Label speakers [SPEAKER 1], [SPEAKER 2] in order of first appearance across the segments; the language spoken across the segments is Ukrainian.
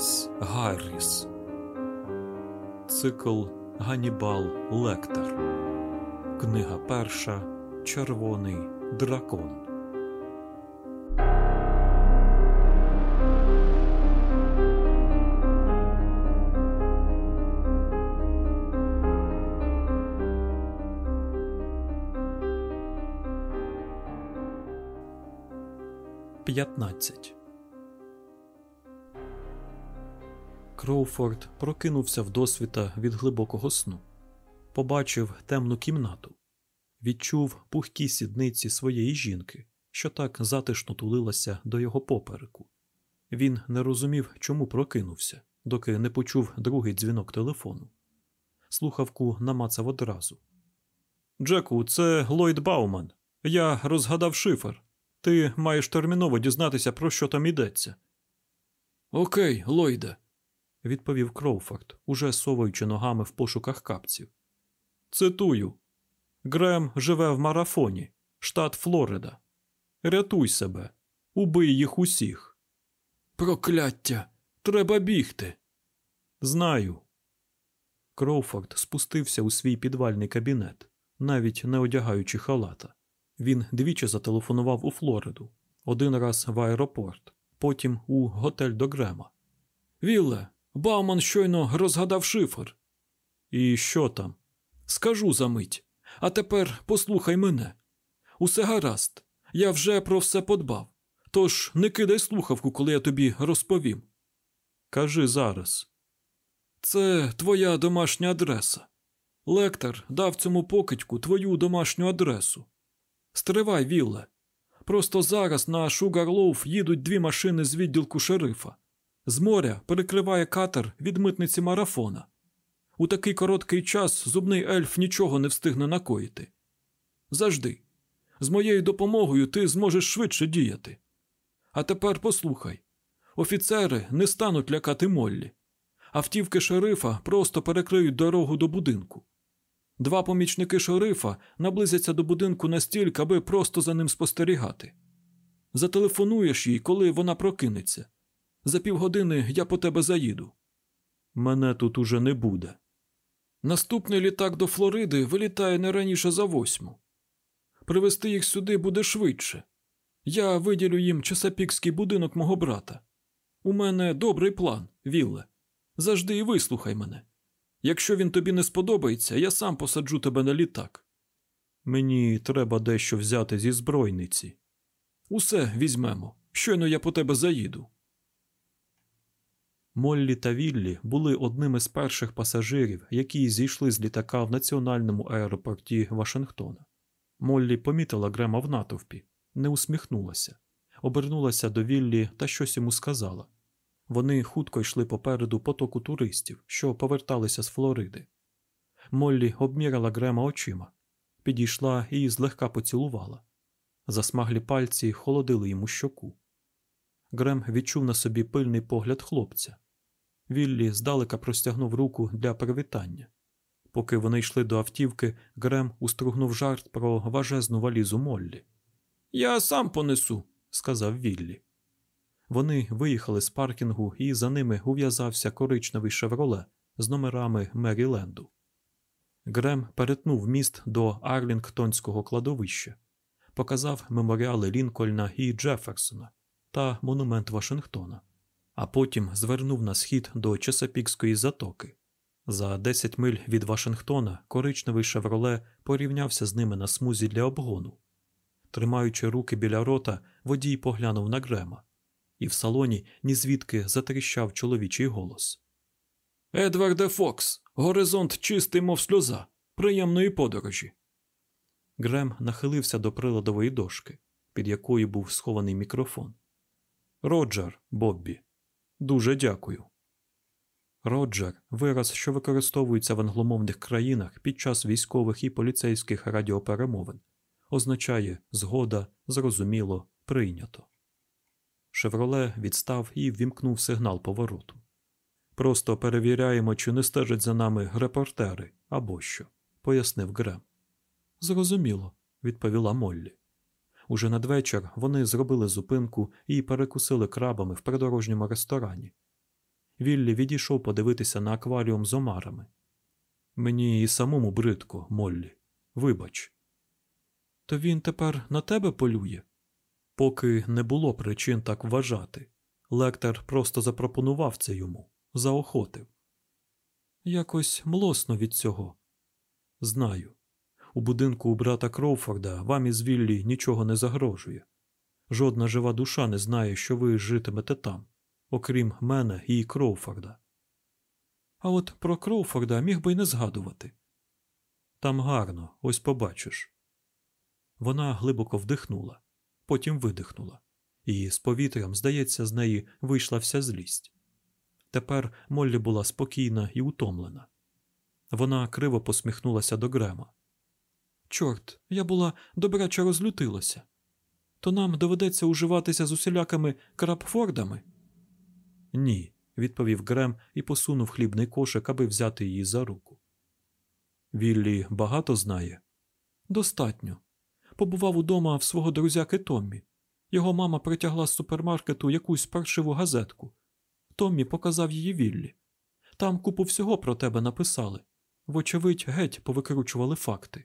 [SPEAKER 1] Томас Гарріс. Цикл Ганібал Лектор. Книга перша. Червоний дракон. П'ятнадцять. Кроуфорд прокинувся вдосвіта від глибокого сну, побачив темну кімнату, відчув пухкі сідниці своєї жінки, що так затишно тулилася до його попереку. Він не розумів, чому прокинувся, доки не почув другий дзвінок телефону. Слухавку намацав одразу. Джеку, це Ллойд Бауман. Я розгадав шифр. Ти маєш терміново дізнатися, про що там йдеться. Окей, Ллойде», – відповів Кроуфорд, уже совуючи ногами в пошуках капців. Цитую Грем живе в марафоні, штат Флорида. Рятуй себе, убий їх усіх. Прокляття! Треба бігти. Знаю. Кроуфорд спустився у свій підвальний кабінет, навіть не одягаючи халата. Він двічі зателефонував у Флориду, один раз в аеропорт, потім у готель до Грема. Вілле, Бауман щойно розгадав шифр. І що там? Скажу за мить. А тепер послухай мене. Усе гаразд, я вже про все подбав. Тож не кидай слухавку, коли я тобі розповім. Кажи зараз. Це твоя домашня адреса. Лектор дав цьому покидьку твою домашню адресу. Стривай, Вілле. Просто зараз на Шугарлоуф їдуть дві машини з відділку шерифа. З моря перекриває катер від митниці марафона. У такий короткий час зубний ельф нічого не встигне накоїти. Завжди. З моєю допомогою ти зможеш швидше діяти. А тепер послухай офіцери не стануть лякати Моллі. Автівки шерифа просто перекриють дорогу до будинку. Два помічники шерифа наблизяться до будинку настільки, аби просто за ним спостерігати. Зателефонуєш їй, коли вона прокинеться. За півгодини я по тебе заїду. Мене тут уже не буде. Наступний літак до Флориди вилітає не раніше за восьму. Привезти їх сюди буде швидше. Я виділю їм часапікський будинок мого брата. У мене добрий план, Вілле. Завжди і вислухай мене. Якщо він тобі не сподобається, я сам посаджу тебе на літак. Мені треба дещо взяти зі збройниці. Усе візьмемо. Щойно я по тебе заїду. Моллі та Віллі були одними з перших пасажирів, які зійшли з літака в національному аеропорті Вашингтона. Моллі помітила Грема в натовпі, не усміхнулася, обернулася до Віллі та щось йому сказала. Вони хутко йшли попереду потоку туристів, що поверталися з Флориди. Моллі обмірила Грема очима, підійшла і злегка поцілувала. Засмаглі пальці холодили йому щоку. Грем відчув на собі пильний погляд хлопця. Віллі здалека простягнув руку для привітання. Поки вони йшли до автівки, Грем устругнув жарт про важезну валізу Моллі. Я сам понесу, сказав Віллі. Вони виїхали з паркінгу, і за ними ув'язався коричневий шевроле з номерами Меріленду. Грем перетнув міст до Арлінгтонського кладовища, показав меморіали Лінкольна і Джеферсона та монумент Вашингтона, а потім звернув на схід до Чесапікської затоки. За 10 миль від Вашингтона коричневий шевроле порівнявся з ними на смузі для обгону. Тримаючи руки біля рота, водій поглянув на Грема, і в салоні нізвідки затріщав чоловічий голос. Едварде Фокс, горизонт чистий, мов сльоза, приємної подорожі. Грем нахилився до приладової дошки, під якою був схований мікрофон. Роджер, Боббі. Дуже дякую. Роджер вираз, що використовується в англомовних країнах під час військових і поліцейських радіоперемовин, означає згода, зрозуміло, прийнято. Шевроле відстав і ввімкнув сигнал повороту. Просто перевіряємо, чи не стежать за нами репортери або що, пояснив Грем. Зрозуміло, відповіла Моллі. Уже надвечір вони зробили зупинку і перекусили крабами в придорожньому ресторані. Віллі відійшов подивитися на акваріум з омарами. Мені і самому бридко, Моллі. Вибач. То він тепер на тебе полює? Поки не було причин так вважати. Лектор просто запропонував це йому, заохотив. Якось млосно від цього. Знаю. У будинку у брата Кроуфорда вам із Віллі нічого не загрожує. Жодна жива душа не знає, що ви житимете там, окрім мене і Кроуфорда. А от про Кроуфорда міг би й не згадувати. Там гарно, ось побачиш. Вона глибоко вдихнула, потім видихнула, і з повітрям, здається, з неї вийшла вся злість. Тепер Моллі була спокійна і утомлена. Вона криво посміхнулася до Грема. Чорт, я була добряче розлютилася. То нам доведеться уживатися з усілякими крапфордами? Ні, відповів Грем і посунув хлібний кошик, аби взяти її за руку. Віллі багато знає? Достатньо. Побував удома в свого друзяки Томмі. Його мама притягла з супермаркету якусь паршиву газетку. Томмі показав її Віллі. Там купу всього про тебе написали. Вочевидь, геть повикручували факти.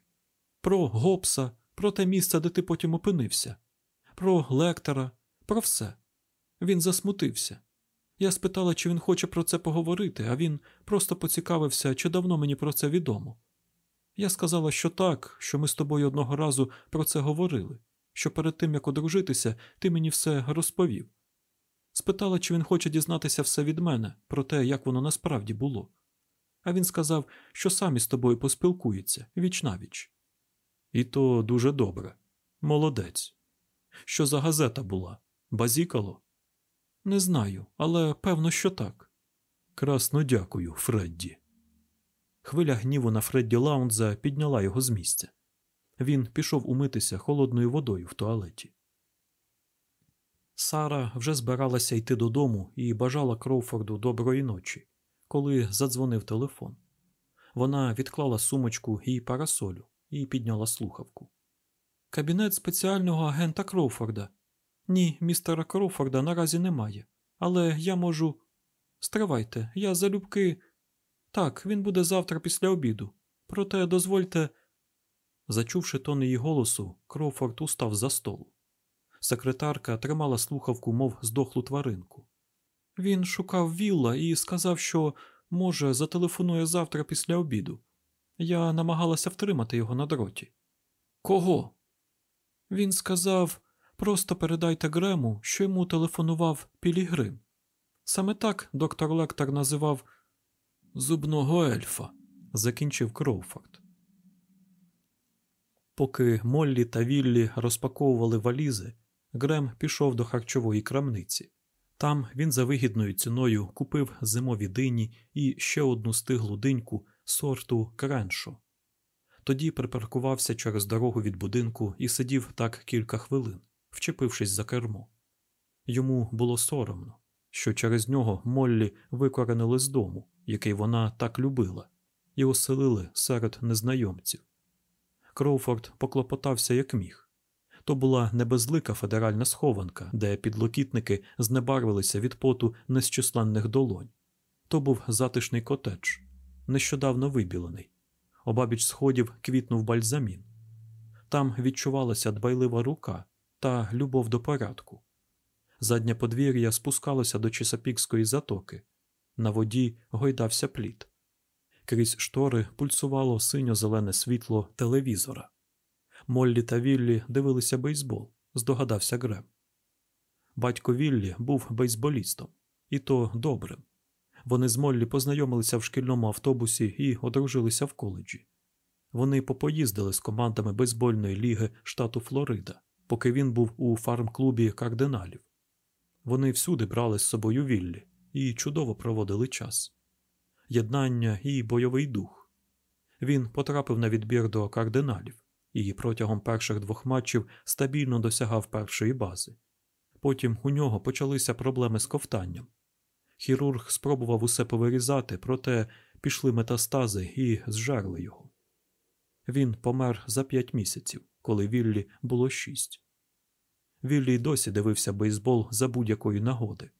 [SPEAKER 1] Про Гопса, про те місце, де ти потім опинився, про лектора, про все. Він засмутився. Я спитала, чи він хоче про це поговорити, а він просто поцікавився, чи давно мені про це відомо. Я сказала, що так, що ми з тобою одного разу про це говорили, що перед тим, як одружитися, ти мені все розповів. Спитала, чи він хоче дізнатися все від мене, про те, як воно насправді було. А він сказав, що сам із тобою поспілкується віч навіч. І то дуже добре. Молодець. Що за газета була? Базікало? Не знаю, але певно, що так. Красно дякую, Фредді. Хвиля гніву на Фредді Лаунза підняла його з місця. Він пішов умитися холодною водою в туалеті. Сара вже збиралася йти додому і бажала Кроуфорду доброї ночі, коли задзвонив телефон. Вона відклала сумочку і парасолю і підняла слухавку. Кабінет спеціального агента Кроуфорда. Ні, містера Кроуфорда наразі немає. Але я можу. Стривайте, я залюбки. Так, він буде завтра після обіду. Проте дозвольте. Зачувши тон її голосу, Кроуфорд устав за столу. Секретарка тримала слухавку, мов здохлу тваринку. Він шукав Вілла і сказав, що, може, зателефонує завтра після обіду. Я намагалася втримати його на дроті. Кого? Він сказав просто передайте Грему, що йому телефонував Пілігрим. Саме так доктор Лектор називав зубного ельфа, закінчив Кроуфорд. Поки Моллі та Віллі розпаковували валізи, Грем пішов до харчової крамниці. Там він за вигідною ціною купив зимові дині і ще одну стиглу диньку сорту креншо. Тоді припаркувався через дорогу від будинку і сидів так кілька хвилин, вчепившись за кермо. Йому було соромно, що через нього Моллі викоренили з дому, який вона так любила, і оселили серед незнайомців. Кроуфорд поклопотався як міг. То була небезлика федеральна схованка, де підлокітники знебарвилися від поту незчисленних долонь. То був затишний котедж, нещодавно вибілений. Обабіч сходів квітнув бальзамін. Там відчувалася дбайлива рука та любов до порядку. Заднє подвір'я спускалося до Чесапікської затоки. На воді гойдався плід. Крізь штори пульсувало синьо-зелене світло телевізора. Моллі та Віллі дивилися бейсбол, здогадався Грем. Батько Віллі був бейсболістом, і то добрим. Вони з Моллі познайомилися в шкільному автобусі і одружилися в коледжі. Вони попоїздили з командами бейсбольної ліги штату Флорида, поки він був у фарм-клубі кардиналів. Вони всюди брали з собою Віллі і чудово проводили час. Єднання і бойовий дух. Він потрапив на відбір до кардиналів і протягом перших двох матчів стабільно досягав першої бази. Потім у нього почалися проблеми з ковтанням. Хірург спробував усе повирізати, проте пішли метастази і зжерли його. Він помер за п'ять місяців, коли Віллі було шість. Віллі досі дивився бейсбол за будь-якої нагоди.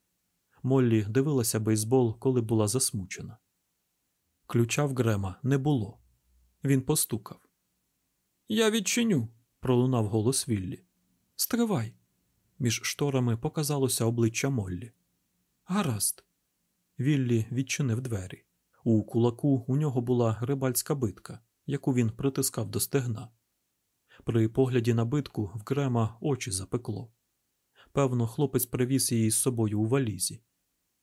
[SPEAKER 1] Моллі дивилася бейсбол, коли була засмучена. Ключа в Грема не було. Він постукав. Я відчиню, пролунав голос Віллі. Стривай. Між шторами показалося обличчя Моллі. Гаразд. Віллі відчинив двері. У кулаку у нього була рибальська битка, яку він притискав до стегна. При погляді на битку в Грема очі запекло. Певно, хлопець привіз її з собою у валізі.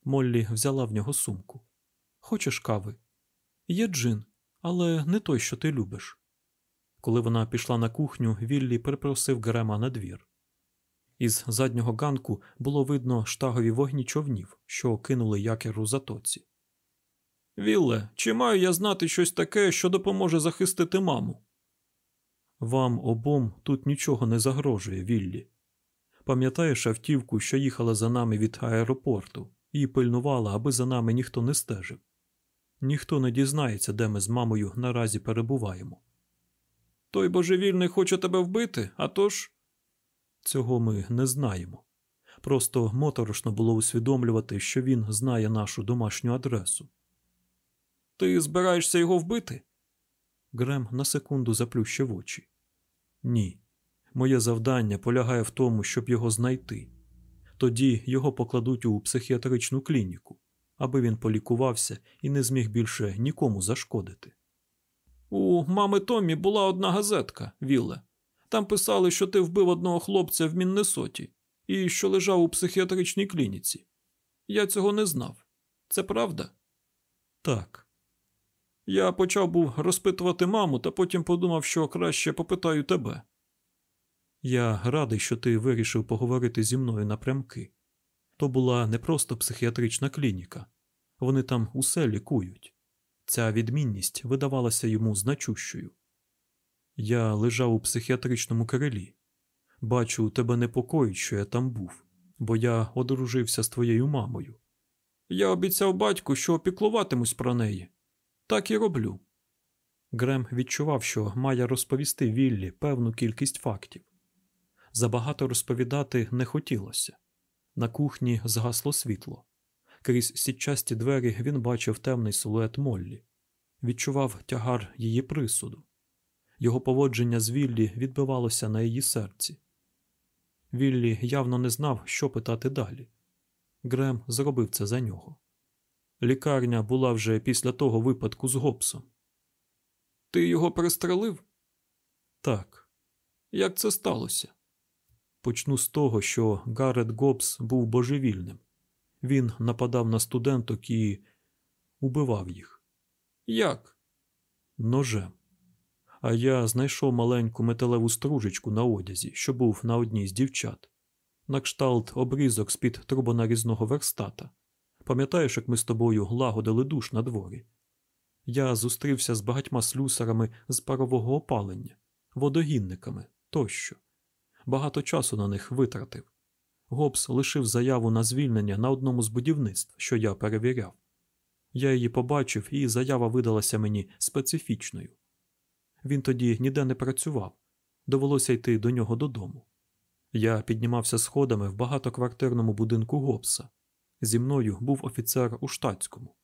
[SPEAKER 1] Моллі взяла в нього сумку. Хочеш кави? Є джин, але не той, що ти любиш. Коли вона пішла на кухню, Віллі припросив Грема на двір. Із заднього ганку було видно штагові вогні човнів, що кинули якір у затоці. Вілле, чи маю я знати щось таке, що допоможе захистити маму? Вам обом тут нічого не загрожує, Віллі. Пам'ятаєш автівку, що їхала за нами від аеропорту, і пильнувала, аби за нами ніхто не стежив. Ніхто не дізнається, де ми з мамою наразі перебуваємо. Той божевільний хоче тебе вбити, а тож...» Цього ми не знаємо. Просто моторошно було усвідомлювати, що він знає нашу домашню адресу. Ти збираєшся його вбити? Грем на секунду заплющив очі. Ні. Моє завдання полягає в тому, щоб його знайти. Тоді його покладуть у психіатричну клініку, аби він полікувався і не зміг більше нікому зашкодити. У мами Томмі була одна газетка, Вілле. Там писали, що ти вбив одного хлопця в Міннесоті і що лежав у психіатричній клініці. Я цього не знав. Це правда? Так. Я почав був розпитувати маму, та потім подумав, що краще попитаю тебе. Я радий, що ти вирішив поговорити зі мною напрямки. То була не просто психіатрична клініка, вони там усе лікують. Ця відмінність видавалася йому значущою. Я лежав у психіатричному крилі. Бачу, тебе непокоїть, що я там був, бо я одружився з твоєю мамою. Я обіцяв батьку, що опіклуватимусь про неї. Так і роблю. Грем відчував, що має розповісти Віллі певну кількість фактів. Забагато розповідати не хотілося. На кухні згасло світло. Крізь сітчасті двері він бачив темний силует Моллі, відчував тягар її присуду. Його поводження з Віллі відбивалося на її серці. Віллі явно не знав, що питати далі. Грем зробив це за нього. Лікарня була вже після того випадку з Гобсом. Ти його пристрелив? Так. Як це сталося? Почну з того, що Гаррет Гобс був божевільним. Він нападав на студенток і убивав їх. Як? Ножем. А я знайшов маленьку металеву стружечку на одязі, що був на одній з дівчат, на кшталт обрізок з під трубонарізного верстата. Пам'ятаєш, як ми з тобою лагодили душ на дворі? Я зустрівся з багатьма слюсарами з парового опалення, водогінниками тощо. Багато часу на них витратив. Гобс лишив заяву на звільнення на одному з будівництв, що я перевіряв. Я її побачив, і заява видалася мені специфічною. Він тоді ніде не працював, довелося йти до нього додому. Я піднімався сходами в багатоквартирному будинку Гобса. Зі мною був офіцер у штатському.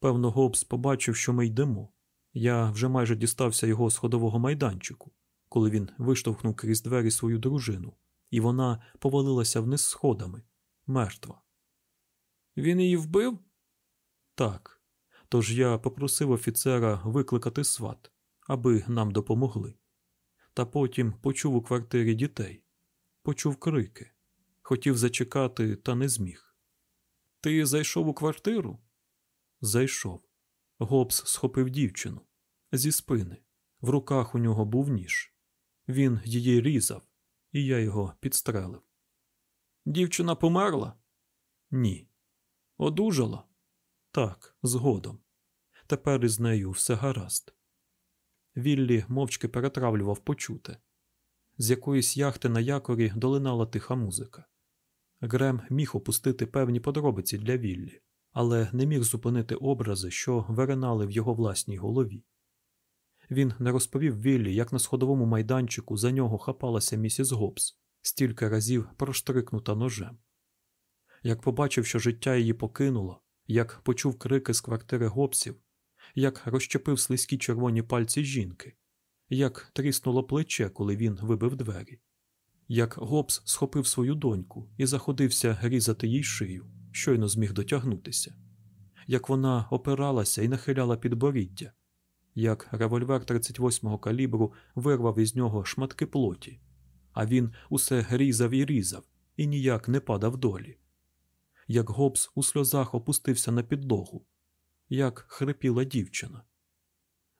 [SPEAKER 1] Певно, Гобс побачив, що ми йдемо. Я вже майже дістався його сходового майданчику, коли він виштовхнув крізь двері свою дружину, і вона повалилася вниз сходами, мертва. Він її вбив? Так. Тож я попросив офіцера викликати сват, аби нам допомогли. Та потім почув у квартирі дітей, почув крики, хотів зачекати, та не зміг. Ти зайшов у квартиру? Зайшов. Гобс схопив дівчину зі спини. В руках у нього був ніж. Він її різав, і я його підстрелив. Дівчина померла? Ні. Одужала? Так, згодом. Тепер із нею все гаразд. Віллі мовчки перетравлював почуте. З якоїсь яхти на якорі долинала тиха музика. Грем міг опустити певні подробиці для Віллі, але не міг зупинити образи, що виринали в його власній голові. Він не розповів Віллі, як на сходовому майданчику за нього хапалася місіс Гобс, стільки разів проштрикнута ножем. Як побачив, що життя її покинуло, як почув крики з квартири гопсів, як розчепив слизькі червоні пальці жінки, як тріснуло плече, коли він вибив двері, як Гобс схопив свою доньку і заходився різати їй шию, щойно зміг дотягнутися, як вона опиралася і нахиляла підборіддя, як револьвер 38-го калібру вирвав із нього шматки плоті, а він усе різав і різав і ніяк не падав долі. Як Гобс у сльозах опустився на підлогу, як хрипіла дівчина.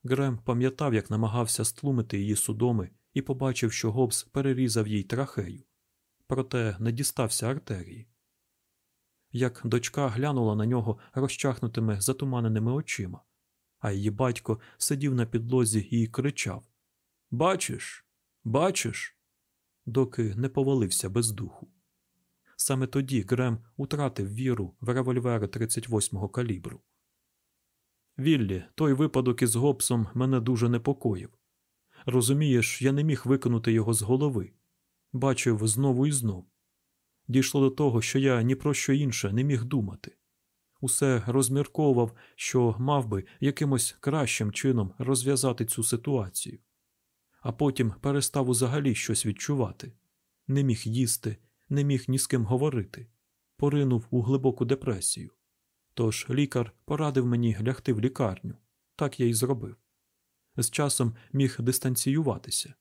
[SPEAKER 1] Грем пам'ятав, як намагався стлумити її судоми і побачив, що Гобс перерізав їй трахею, проте не дістався артерії. Як дочка глянула на нього розчахнутими затуманеними очима, а її батько сидів на підлозі і кричав Бачиш, бачиш, доки не повалився без духу. Саме тоді Грем утратив віру в револьвери 38-го калібру. Віллі, той випадок із Гобсом мене дуже непокоїв. Розумієш, я не міг викинути його з голови. Бачив знову і знов. Дійшло до того, що я ні про що інше не міг думати. Усе розмірковував, що мав би якимось кращим чином розв'язати цю ситуацію, а потім перестав взагалі щось відчувати, не міг їсти, не міг ні з ким говорити, поринув у глибоку депресію. Тож лікар порадив мені лягти в лікарню. Так я й зробив. З часом міг дистанціюватися.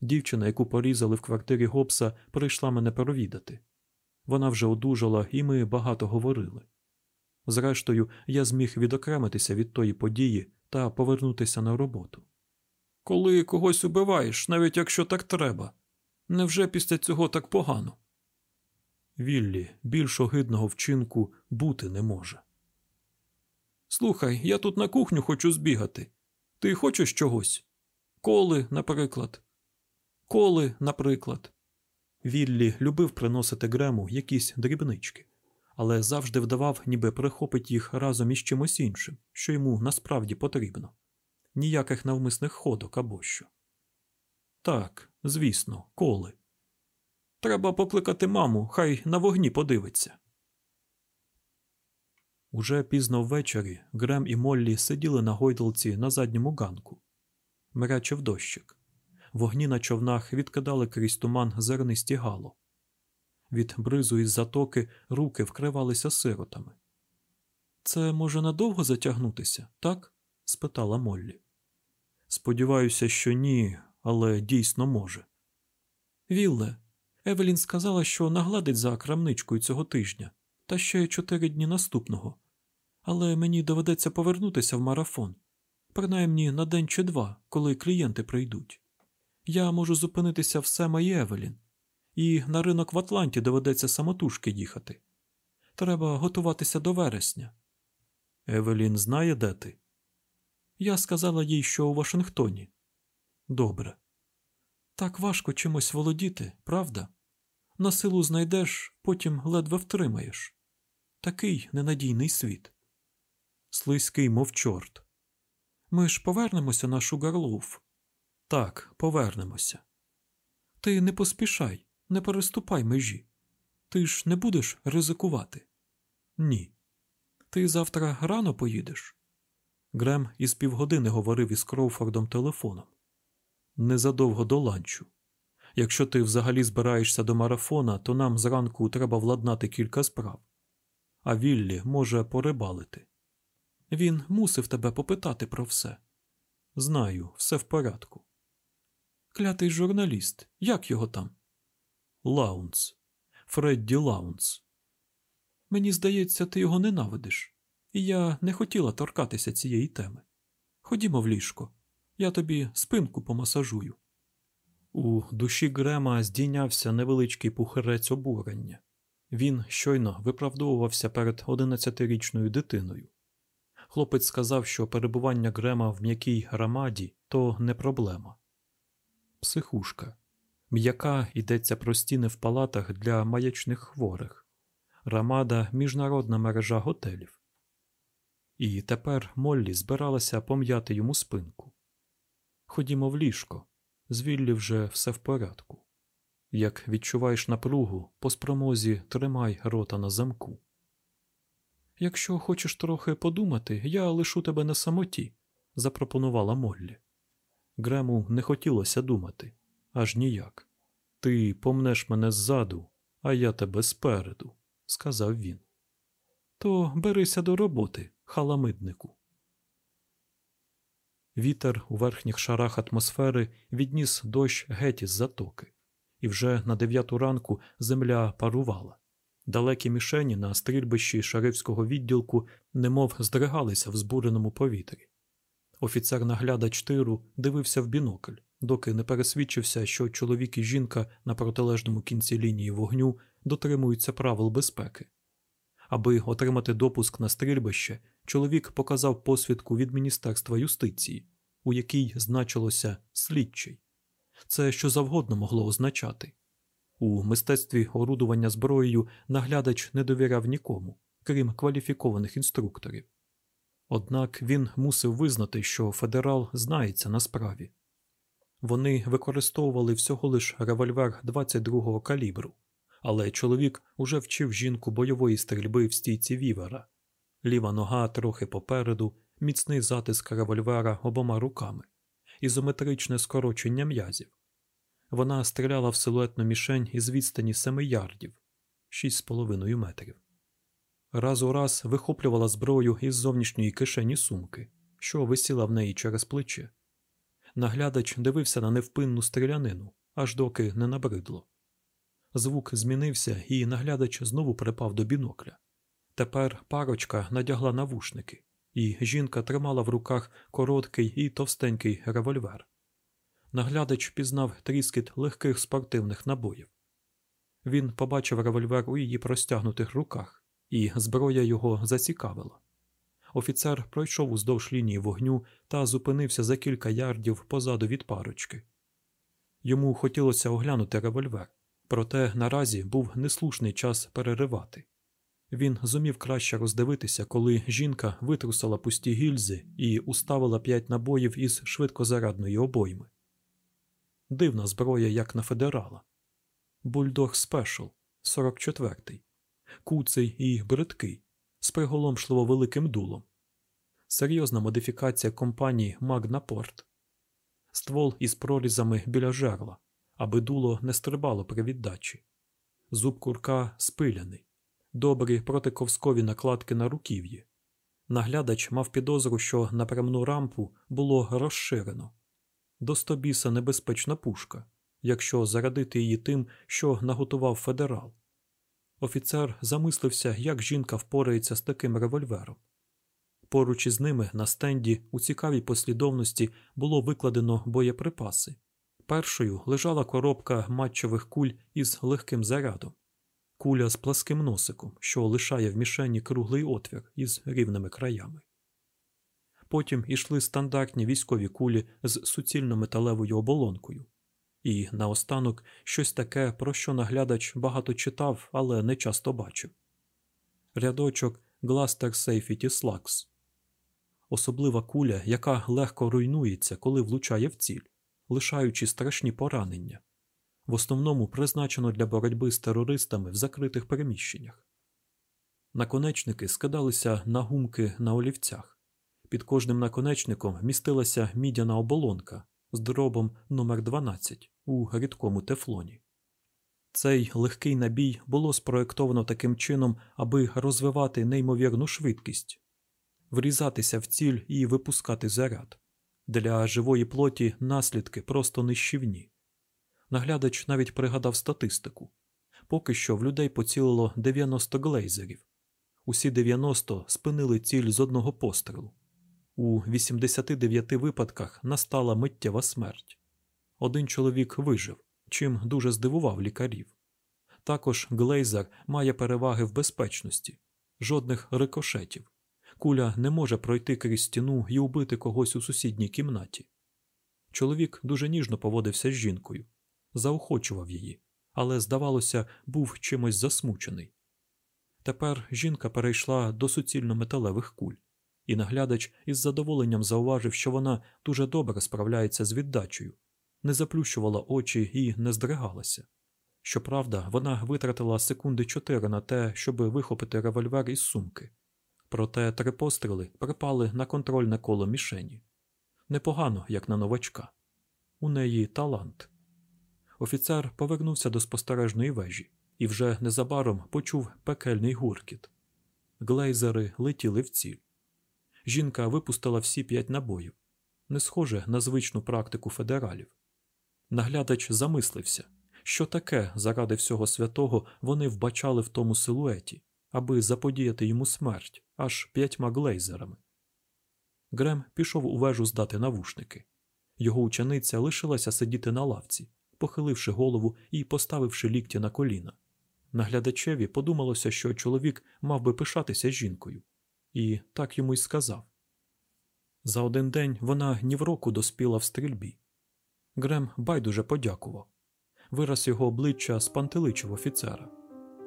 [SPEAKER 1] Дівчина, яку порізали в квартирі Гобса, прийшла мене провідати. Вона вже одужала, і ми багато говорили. Зрештою, я зміг відокремитися від тої події та повернутися на роботу. Коли когось убиваєш, навіть якщо так треба, невже після цього так погано? Віллі, більш огидного вчинку бути не може. Слухай, я тут на кухню хочу збігати. Ти хочеш чогось? Коли, наприклад. Коли, наприклад. Віллі любив приносити Грему якісь дрібнички, але завжди вдавав, ніби прихопить їх разом із чимось іншим, що йому насправді потрібно. Ніяких навмисних ходок або що. Так, звісно, коли. Треба покликати маму, хай на вогні подивиться. Уже пізно ввечері Грем і Моллі сиділи на гойдалці на задньому ганку. Мрячив дощик. Вогні на човнах відкидали крізь туман зернисті гало. Від бризу із затоки руки вкривалися сиротами. Це може надовго затягнутися, так? спитала Моллі. Сподіваюся, що ні, але дійсно може. Вілле, Евелін сказала, що нагладить за крамничкою цього тижня та ще чотири дні наступного. Але мені доведеться повернутися в марафон, принаймні на день чи два, коли клієнти прийдуть. Я можу зупинитися в Сема і Евелін, і на ринок в Атланті доведеться самотужки їхати. Треба готуватися до вересня. Евелін знає, де ти? Я сказала їй, що у Вашингтоні. Добре. Так важко чимось володіти, правда? На силу знайдеш, потім ледве втримаєш. Такий ненадійний світ. Слизький, мов чорт. Ми ж повернемося на Шугарлуф. Так, повернемося. Ти не поспішай, не переступай межі. Ти ж не будеш ризикувати? Ні. Ти завтра рано поїдеш? Грем із півгодини говорив із Кроуфордом телефоном. Незадовго до ланчу. Якщо ти взагалі збираєшся до Марафона, то нам зранку треба владнати кілька справ. А Віллі може порибалити. Він мусив тебе попитати про все. Знаю, все в порядку. Клятий журналіст. Як його там? Лаунс. Фредді Лаунс. Мені здається, ти його ненавидиш, і я не хотіла торкатися цієї теми. Ходімо в ліжко, я тобі спинку помасажую. У душі Грема здійнявся невеличкий пухирець обурення. Він щойно виправдовувався перед одинадцятирічною дитиною. Хлопець сказав, що перебування Грема в м'якій громаді то не проблема. Психушка. М'яка йдеться про стіни в палатах для маячних хворих, Рамада міжнародна мережа готелів. І тепер Моллі збиралася пом'яти йому спинку. Ходімо в ліжко, з Віллі вже все в порядку. Як відчуваєш напругу, по спромозі тримай рота на замку. Якщо хочеш трохи подумати, я лишу тебе на самоті, запропонувала Моллі. Грему не хотілося думати аж ніяк. Ти помнеш мене ззаду, а я тебе спереду, сказав він. То берися до роботи, халамиднику. Вітер у верхніх шарах атмосфери відніс дощ геть із затоки, і вже на дев'яту ранку земля парувала. Далекі мішені на стрільбищі шарифського відділку немов здригалися в збуреному повітрі. Офіцер-наглядач тиру дивився в бінокль, доки не пересвідчився, що чоловік і жінка на протилежному кінці лінії вогню дотримуються правил безпеки. Аби отримати допуск на стрільбище, чоловік показав посвідку від Міністерства юстиції, у якій значилося слідчий. Це що завгодно могло означати. У мистецтві орудування зброєю наглядач не довіряв нікому, крім кваліфікованих інструкторів. Однак він мусив визнати, що федерал знається на справі. Вони використовували всього лиш револьвер 22-го калібру, але чоловік уже вчив жінку бойової стрільби в стійці вівера, ліва нога трохи попереду, міцний затиск револьвера обома руками, ізометричне скорочення м'язів. Вона стріляла в силуетну мішень із відстані 7 ярдів 6,5 метрів. Раз у раз вихоплювала зброю із зовнішньої кишені сумки, що висіла в неї через плече. Наглядач дивився на невпинну стрілянину, аж доки не набридло. Звук змінився, і наглядач знову припав до бінокля. Тепер парочка надягла навушники, і жінка тримала в руках короткий і товстенький револьвер. Наглядач пізнав тріскіт легких спортивних набоїв. Він побачив револьвер у її простягнутих руках, і зброя його зацікавила. Офіцер пройшов уздовж лінії вогню та зупинився за кілька ярдів позаду від парочки. Йому хотілося оглянути револьвер, проте наразі був неслушний час переривати. Він зумів краще роздивитися, коли жінка витрусила пусті гільзи і уставила п'ять набоїв із швидкозарядної обойми. Дивна зброя, як на федерала. Бульдог Спешл 44-й, куций і бридкий, з приголомшливо великим дулом. Серйозна модифікація компанії Магнапорт. Ствол із прорізами біля жерла, аби дуло не стрибало при віддачі. Зуб курка спиляний, добрі протиковскові накладки на руків'ї. Наглядач мав підозру, що напрямну рампу було розширено. До стобіса небезпечна пушка, якщо зарадити її тим, що наготував федерал. Офіцер замислився, як жінка впорається з таким револьвером. Поруч із ними на стенді у цікавій послідовності було викладено боєприпаси. Першою лежала коробка матчових куль із легким зарядом, куля з пласким носиком, що лишає в мішені круглий отвір із рівними краями. Потім ішли стандартні військові кулі з суцільно-металевою оболонкою, і наостанок щось таке, про що наглядач багато читав, але не часто бачив рядочок Glaster Safety Slugs. Особлива куля, яка легко руйнується, коли влучає в ціль, лишаючи страшні поранення, в основному призначено для боротьби з терористами в закритих переміщеннях. Наконечники скидалися на гумки на олівцях. Під кожним наконечником містилася мідяна оболонка з дробом номер 12 у рідкому тефлоні. Цей легкий набій було спроєктовано таким чином, аби розвивати неймовірну швидкість, врізатися в ціль і випускати заряд. Для живої плоті наслідки просто нищівні. Наглядач навіть пригадав статистику поки що в людей поцілило 90 глейзерів, усі 90 спинили ціль з одного пострілу. У 89 випадках настала миттєва смерть. Один чоловік вижив, чим дуже здивував лікарів. Також глейзер має переваги в безпечності, жодних рикошетів. Куля не може пройти крізь стіну і убити когось у сусідній кімнаті. Чоловік дуже ніжно поводився з жінкою, заохочував її, але, здавалося, був чимось засмучений. Тепер жінка перейшла до суцільно металевих куль і наглядач із задоволенням зауважив, що вона дуже добре справляється з віддачею, не заплющувала очі і не здригалася. Щоправда, вона витратила секунди чотири на те, щоб вихопити револьвер із сумки. Проте три постріли припали на контрольне коло мішені. Непогано, як на новачка. У неї талант. Офіцер повернувся до спостережної вежі і вже незабаром почув пекельний гуркіт. Глейзери летіли в ціль. Жінка випустила всі п'ять набоїв, не схоже на звичну практику федералів. Наглядач замислився, що таке заради всього святого вони вбачали в тому силуеті, аби заподіяти йому смерть аж п'ятьма глейзерами. Грем пішов у вежу здати навушники. Його учениця лишилася сидіти на лавці, похиливши голову і поставивши лікті на коліна. Наглядачеві подумалося, що чоловік мав би пишатися жінкою, і так йому й сказав. За один день вона ні в року доспіла в стрільбі. Грем байдуже подякував. Вираз його обличчя спантеличив офіцера.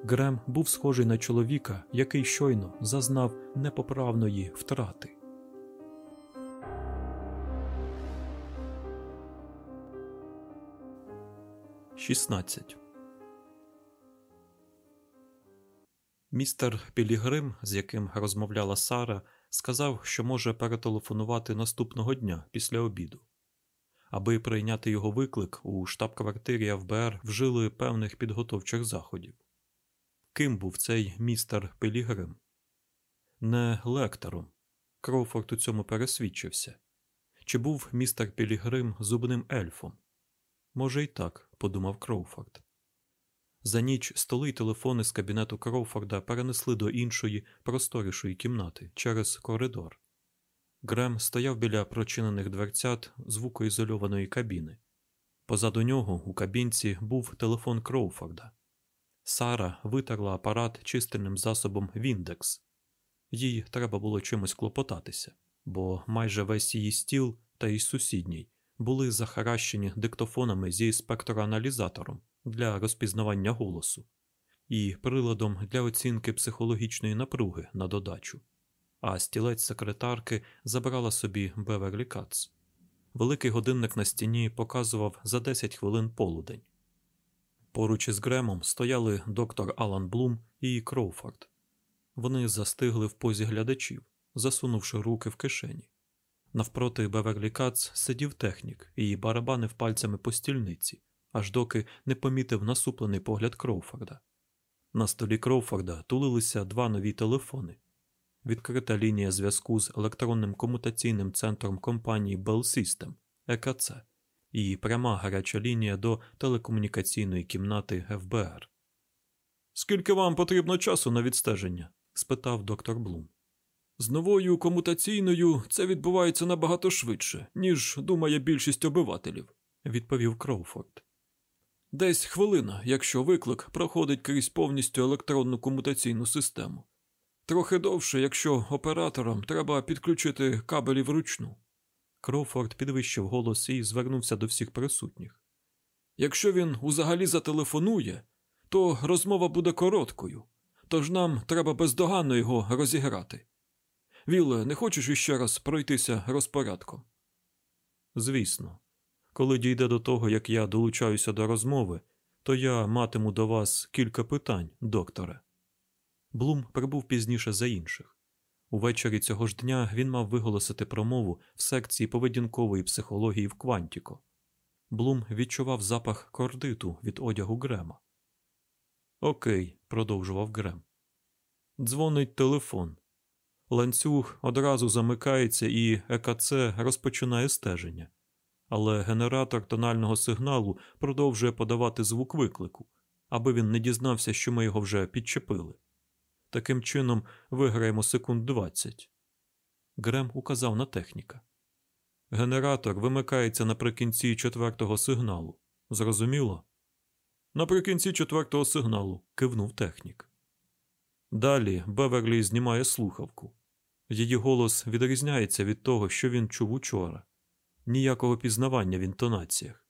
[SPEAKER 1] Грем був схожий на чоловіка, який щойно зазнав непоправної втрати. Шістнадцять Містер Пілігрим, з яким розмовляла Сара, сказав, що може перетелефонувати наступного дня після обіду. Аби прийняти його виклик, у штаб-квартирі ФБР вжили певних підготовчих заходів. Ким був цей містер Пілігрим? Не лектором. Кроуфорд у цьому пересвідчився. Чи був містер Пілігрим зубним ельфом? Може, й так, подумав Кроуфорд. За ніч столи й телефони з кабінету Кроуфорда перенесли до іншої, просторішої кімнати через коридор. Грем стояв біля прочинених дверцят звукоізольованої кабіни. Позаду нього у кабінці був телефон Кроуфорда. Сара витерла апарат чистильним засобом Віндекс. Їй треба було чимось клопотатися, бо майже весь її стіл та й сусідній були захаращені диктофонами зі спектроаналізатором для розпізнавання голосу і приладом для оцінки психологічної напруги на додачу, а стілець секретарки забрала собі Беверлі Кац. Великий годинник на стіні показував за 10 хвилин полудень. Поруч із Гремом стояли доктор Алан Блум і Кроуфорд. Вони застигли в позі глядачів, засунувши руки в кишені. Навпроти Беверлі Кац сидів технік і барабанив пальцями по стільниці, аж доки не помітив насуплений погляд Кроуфорда. На столі Кроуфорда тулилися два нові телефони. Відкрита лінія зв'язку з електронним комутаційним центром компанії Bell System ЕКЦ і пряма гаряча лінія до телекомунікаційної кімнати ФБР. Скільки вам потрібно часу на відстеження? спитав доктор Блум. З новою комутаційною це відбувається набагато швидше, ніж думає більшість обивателів, відповів Кроуфорд. Десь хвилина, якщо виклик проходить крізь повністю електронну комутаційну систему. Трохи довше, якщо операторам треба підключити кабелі вручну. Кроуфорд підвищив голос і звернувся до всіх присутніх. Якщо він узагалі зателефонує, то розмова буде короткою, тож нам треба бездоганно його розіграти. Вілле, не хочеш іще раз пройтися розпорядком? Звісно, коли дійде до того, як я долучаюся до розмови, то я матиму до вас кілька питань, докторе. Блум прибув пізніше за інших. Увечері цього ж дня він мав виголосити промову в секції поведінкової психології в Квантіко. Блум відчував запах кордиту від одягу Грема. Окей, продовжував Грем. Дзвонить телефон. Ланцюг одразу замикається і ЕКЦ розпочинає стеження, але генератор тонального сигналу продовжує подавати звук виклику, аби він не дізнався, що ми його вже підчепили. Таким чином виграємо секунд 20. Грем указав на техніка. Генератор вимикається наприкінці четвертого сигналу. Зрозуміло? Наприкінці четвертого сигналу, кивнув технік. Далі Беверлі знімає слухавку. Її голос відрізняється від того, що він чув учора. Ніякого пізнавання в інтонаціях.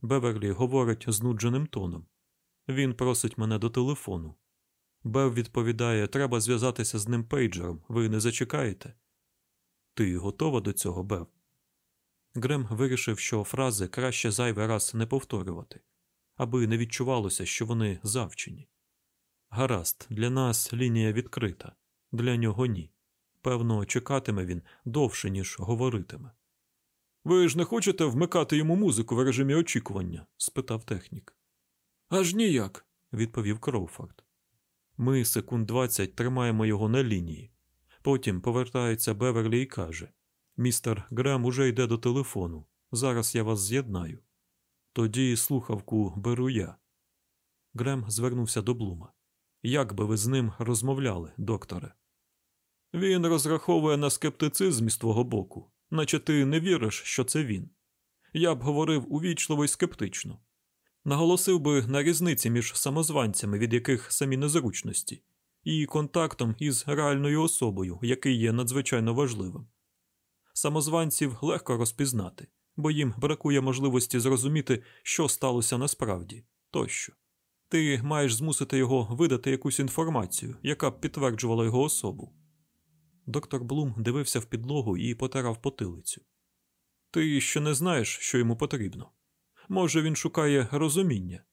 [SPEAKER 1] Беверлі говорить знудженим тоном. Він просить мене до телефону. Бев відповідає: треба зв'язатися з ним пейджером. Ви не зачекаєте? Ти готова до цього, Бев? Грем вирішив, що фрази краще зайвий раз не повторювати, аби не відчувалося, що вони завчені. Гаразд, для нас лінія відкрита, для нього ні. Певно, чекатиме він довше, ніж говоритиме. Ви ж не хочете вмикати йому музику в режимі очікування? спитав технік. Аж ніяк, відповів Кроуфорд. Ми секунд двадцять тримаємо його на лінії. Потім повертається Беверлі і каже: Містер Грем уже йде до телефону. Зараз я вас з'єднаю. Тоді слухавку беру я. Грем звернувся до Блума. Як би ви з ним розмовляли, докторе? Він розраховує на скептицизм із твого боку, наче ти не віриш, що це він. Я б говорив увічливо й скептично. Наголосив би на різниці між самозванцями, від яких самі незручності, і контактом із реальною особою, який є надзвичайно важливим. Самозванців легко розпізнати, бо їм бракує можливості зрозуміти, що сталося насправді тощо. Ти маєш змусити його видати якусь інформацію, яка б підтверджувала його особу. Доктор Блум дивився в підлогу і потирав потилицю. Ти ще не знаєш, що йому потрібно. Може, він шукає розуміння,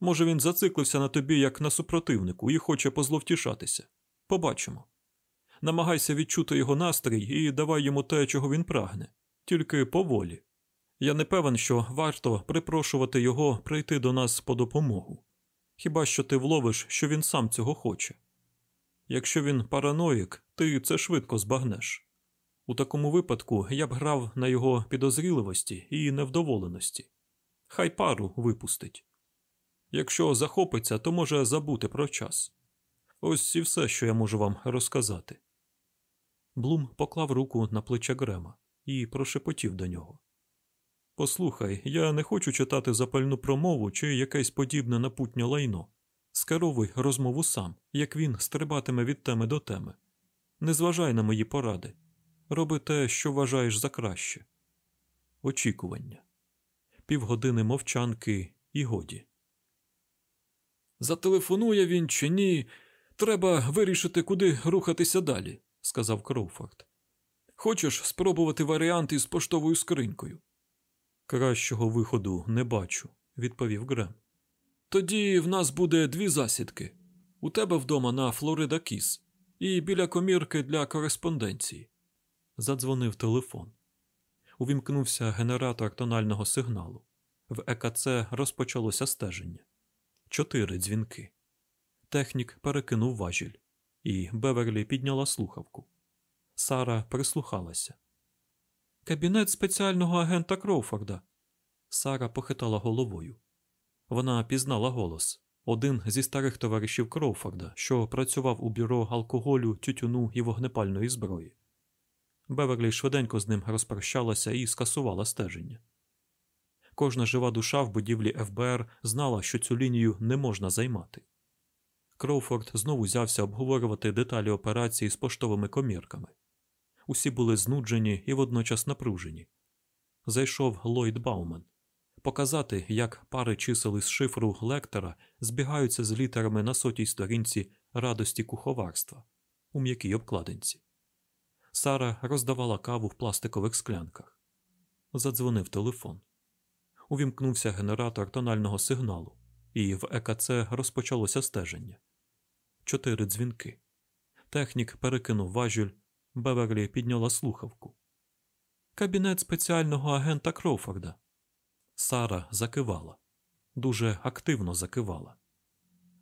[SPEAKER 1] може, він зациклився на тобі, як на супротивнику, і хоче позловтішатися. Побачимо. Намагайся відчути його настрій і давай йому те, чого він прагне, тільки поволі. Я не певен, що варто припрошувати його прийти до нас по допомогу. Хіба що ти вловиш, що він сам цього хоче. Якщо він параноїк, ти це швидко збагнеш. У такому випадку я б грав на його підозріливості і невдоволеності. Хай пару випустить. Якщо захопиться, то може забути про час. Ось і все, що я можу вам розказати. Блум поклав руку на плече Грема і прошепотів до нього. Послухай, я не хочу читати запальну промову чи якесь подібне напутнє лайно. Скеровуй розмову сам, як він стрибатиме від теми до теми. Не зважай на мої поради. Роби те, що вважаєш за краще. Очікування. Півгодини мовчанки і годі. Зателефонує він чи ні. Треба вирішити, куди рухатися далі, сказав Кроуфорд. Хочеш спробувати варіант із поштовою скринькою? Кращого виходу не бачу, відповів Грем. Тоді в нас буде дві засідки. У тебе вдома на Флорида Кіс і біля комірки для кореспонденції. Задзвонив телефон. Увімкнувся генератор тонального сигналу. В ЕКЦ розпочалося стеження. Чотири дзвінки. Технік перекинув важіль, і Беверлі підняла слухавку. Сара прислухалася. Кабінет спеціального агента Кроуфорда. Сара похитала головою. Вона пізнала голос один зі старих товаришів Кроуфорда, що працював у бюро алкоголю, тютюну і вогнепальної зброї. Беверлі швиденько з ним розпрощалася і скасувала стеження. Кожна жива душа в будівлі ФБР знала, що цю лінію не можна займати. Кроуфорд знову взявся обговорювати деталі операції з поштовими комірками. Усі були знуджені і водночас напружені. Зайшов Ллойд Бауман показати, як пари чисел із шифру лектора збігаються з літерами на сотій сторінці радості куховарства у м'якій обкладинці. Сара роздавала каву в пластикових склянках. Задзвонив телефон. Увімкнувся генератор тонального сигналу, і в ЕКЦ розпочалося стеження. Чотири дзвінки. Технік перекинув важіль, Беверлі підняла слухавку. Кабінет спеціального агента Кроуфорда. Сара закивала, дуже активно закивала.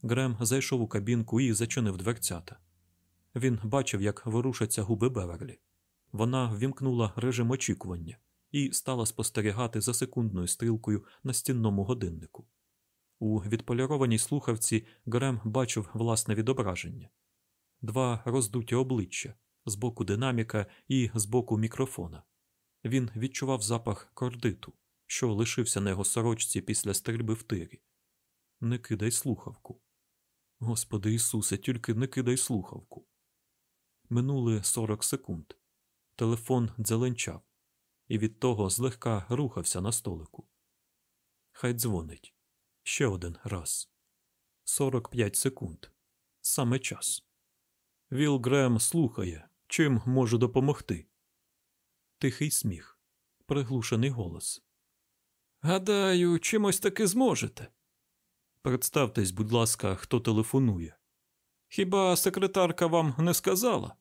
[SPEAKER 1] Грем зайшов у кабінку і зачинив дверцята. Він бачив, як ворушаться губи Беверлі. Вона ввімкнула режим очікування і стала спостерігати за секундною стрілкою на стінному годиннику. У відполірованій слухавці Грем бачив власне відображення два роздуті обличчя з боку динаміка і з боку мікрофона. Він відчував запах кордиту, що лишився на його сорочці після стрільби в тирі. Не кидай слухавку. Господи Ісусе, тільки не кидай слухавку. Минули 40 секунд. Телефон дзеленчав, і від того злегка рухався на столику. Хай дзвонить. Ще один раз. 45 секунд. Саме час. Віл Грем слухає, чим можу допомогти. Тихий сміх, приглушений голос. Гадаю, чимось таки зможете. Представтесь, будь ласка, хто телефонує. Хіба секретарка вам не сказала?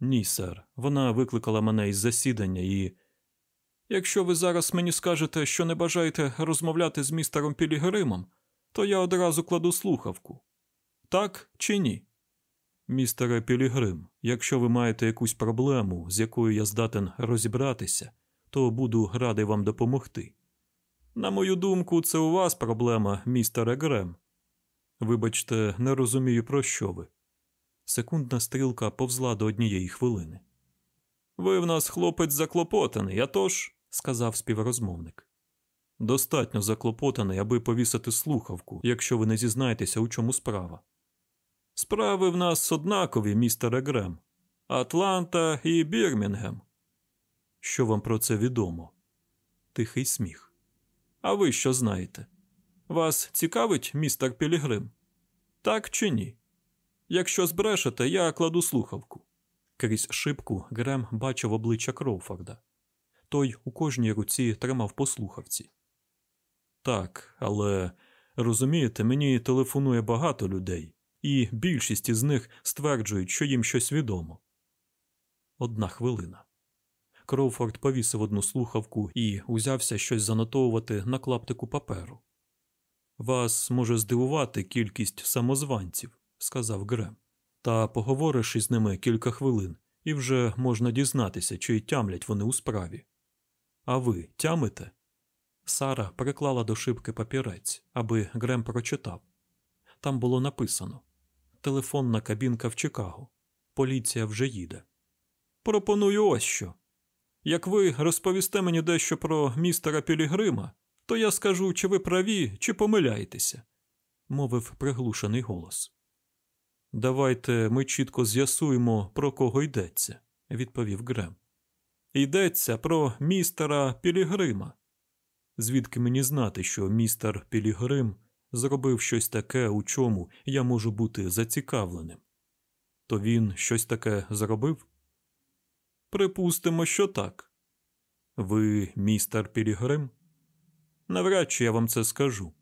[SPEAKER 1] Ні, сер. Вона викликала мене із засідання і. Якщо ви зараз мені скажете, що не бажаєте розмовляти з містером Пілігримом, то я одразу кладу слухавку. Так чи ні? Містере Пілігрим, якщо ви маєте якусь проблему, з якою я здатен розібратися, то буду радий вам допомогти. На мою думку, це у вас проблема, містере Грем. Вибачте, не розумію, про що ви. Секундна стрілка повзла до однієї хвилини. Ви в нас хлопець заклопотаний, а тож, сказав співрозмовник. Достатньо заклопотаний, аби повісити слухавку, якщо ви не зізнаєтеся, у чому справа. Справи в нас однакові, містере Грем. Атланта і Бірмінгем. Що вам про це відомо? Тихий сміх. А ви що знаєте? Вас цікавить містер Пілігрим? Так чи ні? Якщо збрешете, я кладу слухавку. Крізь шибку Грем бачив обличчя Кроуфорда. Той у кожній руці тримав по слухавці. Так, але розумієте, мені телефонує багато людей, і більшість із них стверджують, що їм щось відомо. Одна хвилина. Кроуфорд повісив одну слухавку і узявся щось занотовувати на клаптику паперу. Вас може здивувати кількість самозванців, сказав Грем. Та поговориш із ними кілька хвилин, і вже можна дізнатися, чи тямлять вони у справі. А ви тямите? Сара приклала до шибки папірець, аби Грем прочитав. Там було написано Телефонна кабінка в Чикаго. Поліція вже їде. Пропоную ось що. Як ви розповісте мені дещо про містера Пілігрима, то я скажу, чи ви праві, чи помиляєтеся, мовив приглушений голос. Давайте ми чітко з'ясуємо, про кого йдеться, відповів Грем. Йдеться про містера Пілігрима. Звідки мені знати, що містер Пілігрим зробив щось таке, у чому я можу бути зацікавленим? То він щось таке зробив? Припустимо, що так. Ви містер Пілігрим? Навряд чи я вам це скажу.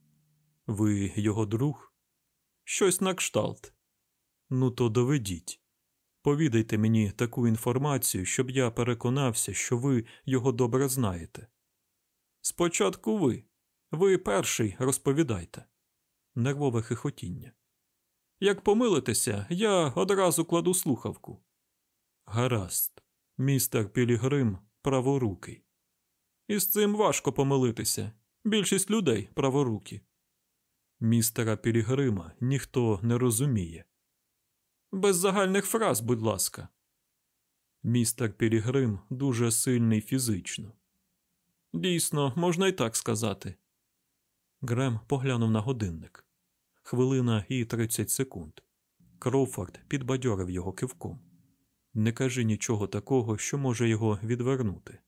[SPEAKER 1] Ви його друг? Щось на кшталт. Ну, то доведіть. Повідайте мені таку інформацію, щоб я переконався, що ви його добре знаєте. Спочатку ви. Ви перший розповідайте. Нервове хихотіння. Як помилитеся, я одразу кладу слухавку. Гаразд, містер Пілігрим праворукий. Із цим важко помилитися. Більшість людей праворукі. Містера Пілігрима ніхто не розуміє. Без загальних фраз, будь ласка. Містер Пілігрим дуже сильний фізично. Дійсно, можна і так сказати. Грем поглянув на годинник. Хвилина і 30 секунд. Кроуфорд підбадьорив його кивком. Не кажи нічого такого, що може його відвернути.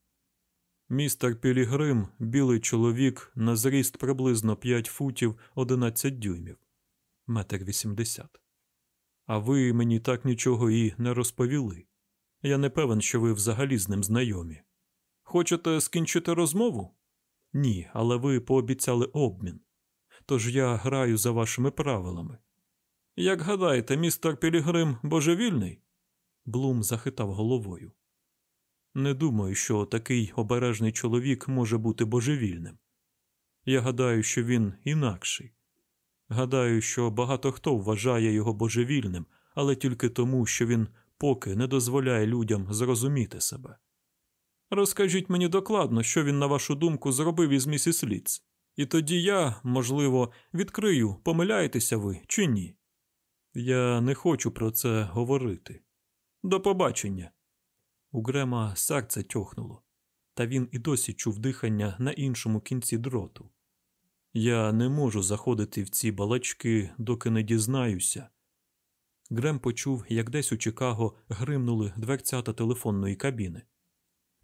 [SPEAKER 1] Містер Пілігрим, білий чоловік, на зріст приблизно 5 футів 11 дюймів, метр вісімдесят. А ви мені так нічого і не розповіли. Я не певен, що ви взагалі з ним знайомі. Хочете скінчити розмову? Ні, але ви пообіцяли обмін. Тож я граю за вашими правилами. Як гадаєте, містер Пілігрим божевільний? Блум захитав головою. Не думаю, що такий обережний чоловік може бути божевільним. Я гадаю, що він інакший. Гадаю, що багато хто вважає його божевільним, але тільки тому, що він поки не дозволяє людям зрозуміти себе. Розкажіть мені докладно, що він, на вашу думку, зробив із місіс Ліц, і тоді я, можливо, відкрию, помиляєтеся ви чи ні. Я не хочу про це говорити. До побачення. У Грема серце тьохнуло, та він і досі чув дихання на іншому кінці дроту. Я не можу заходити в ці балачки, доки не дізнаюся. Грем почув, як десь у Чикаго гримнули дверцята телефонної кабіни.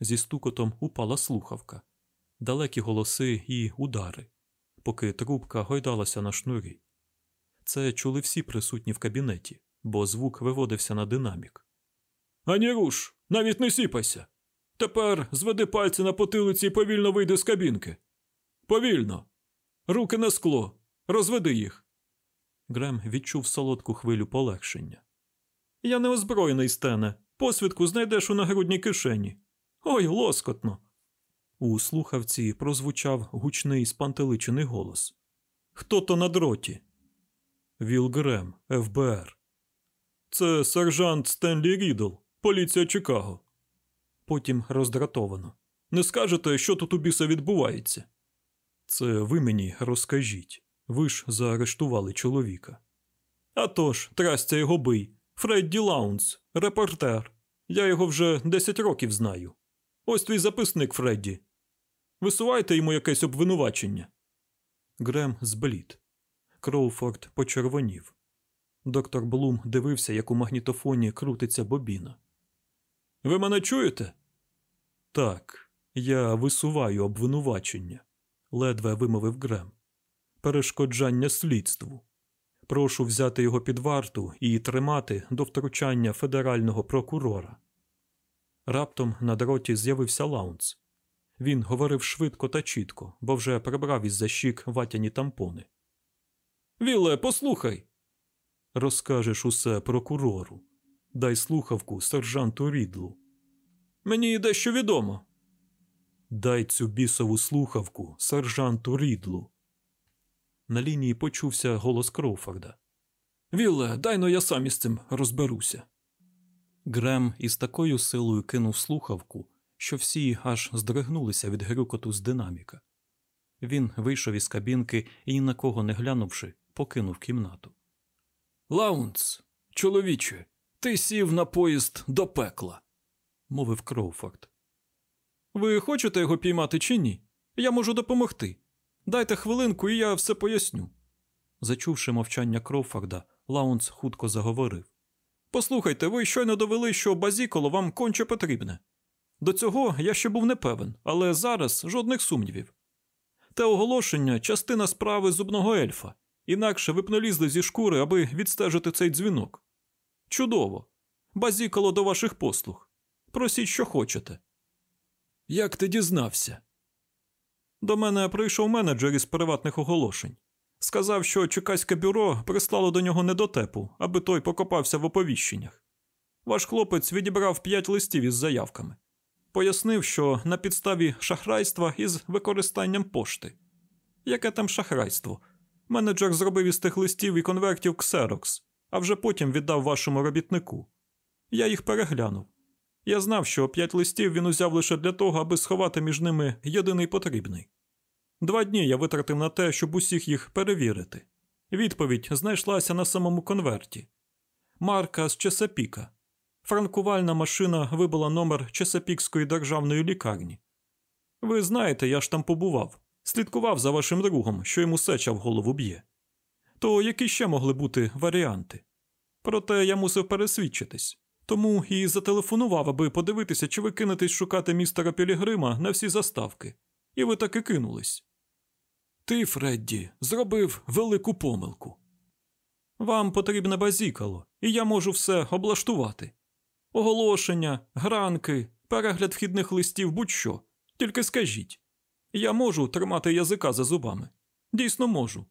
[SPEAKER 1] Зі стукотом упала слухавка, далекі голоси і удари, поки трубка гойдалася на шнурі. Це чули всі присутні в кабінеті, бо звук виводився на динамік. Ані руш, навіть не сіпайся. Тепер зведи пальці на потилиці і повільно вийди з кабінки. Повільно. Руки на скло.
[SPEAKER 2] розведи їх.
[SPEAKER 1] Грем відчув солодку хвилю полегшення.
[SPEAKER 2] Я не озброєний, Стене. Посвідку знайдеш у нагрудній кишені. Ой, лоскотно.
[SPEAKER 1] У слухавці прозвучав гучний спантеличений голос.
[SPEAKER 2] Хто то на дроті?
[SPEAKER 1] Віл Грем, ФБР.
[SPEAKER 2] Це сержант Стенлі Рідл, поліція Чикаго.
[SPEAKER 1] Потім роздратовано.
[SPEAKER 2] Не скажете, що тут у біса відбувається?
[SPEAKER 1] Це ви мені розкажіть. Ви ж заарештували чоловіка.
[SPEAKER 2] «А тож, трясця його бий. Фредді Лаунс, репортер. Я його вже 10 років знаю. Ось твій записник, Фредді. Висувайте йому якесь обвинувачення.
[SPEAKER 1] Грем зблід. Кроуфорд почервонів. Доктор Блум дивився, як у магнітофоні крутиться бобіна.
[SPEAKER 2] Ви мене чуєте?
[SPEAKER 1] Так, я висуваю обвинувачення, ледве вимовив Грем. Перешкоджання слідству. Прошу взяти його під варту і тримати до втручання федерального прокурора. Раптом на дроті з'явився Лаунц. Він говорив швидко та чітко, бо вже прибрав із за щік ватяні тампони.
[SPEAKER 2] Віле, послухай.
[SPEAKER 1] Розкажеш усе прокурору. Дай слухавку сержанту Рідлу.
[SPEAKER 2] Мені дещо відомо.
[SPEAKER 1] Дай цю бісову слухавку сержанту Рідлу. На лінії почувся голос Кроуфорда.
[SPEAKER 2] Вілле, дай но я сам із цим розберуся.
[SPEAKER 1] Грем із такою силою кинув слухавку, що всі аж здригнулися від грюкоту з динаміка. Він вийшов із кабінки і, ні на кого не глянувши, покинув кімнату.
[SPEAKER 2] Лаунц, чоловіче, ти сів на поїзд до пекла,
[SPEAKER 1] мовив Кроуфорд.
[SPEAKER 2] Ви хочете його піймати чи ні? Я можу допомогти. Дайте хвилинку, і я все поясню.
[SPEAKER 1] Зачувши мовчання Кроуфорда, Лаунц хутко заговорив.
[SPEAKER 2] Послухайте, ви щойно довели, що базіколо вам конче потрібне. До цього я ще був не певен, але зараз жодних сумнівів. Те оголошення частина справи зубного ельфа, інакше ви б не лізли зі шкури, аби відстежити цей дзвінок. Чудово! Базіколо до ваших послуг. Просіть, що хочете. Як ти дізнався? До мене прийшов менеджер із приватних оголошень. Сказав, що Чекаське бюро прислало до нього недотепу, аби той покопався в оповіщеннях. Ваш хлопець відібрав п'ять листів із заявками. Пояснив, що на підставі шахрайства із використанням пошти. Яке там шахрайство? Менеджер зробив із тих листів і конвертів ксерокс, а вже потім віддав вашому робітнику. Я їх переглянув. Я знав, що п'ять листів він узяв лише для того, аби сховати між ними єдиний потрібний. Два дні я витратив на те, щоб усіх їх перевірити. Відповідь знайшлася на самому конверті. Марка з Чесапіка. Франкувальна машина вибила номер Чесапікської державної лікарні. Ви знаєте, я ж там побував, слідкував за вашим другом, що йому сеча в голову б'є. То які ще могли бути варіанти? Проте я мусив пересвідчитись, тому і зателефонував, аби подивитися, чи ви кинетесь шукати містера Пілігрима на всі заставки. І ви таки кинулись. Ти, Фредді, зробив велику помилку. Вам потрібне базікало, і я можу все облаштувати. Оголошення, гранки, перегляд вхідних листів, будь-що. Тільки скажіть. Я можу тримати язика за зубами. Дійсно можу.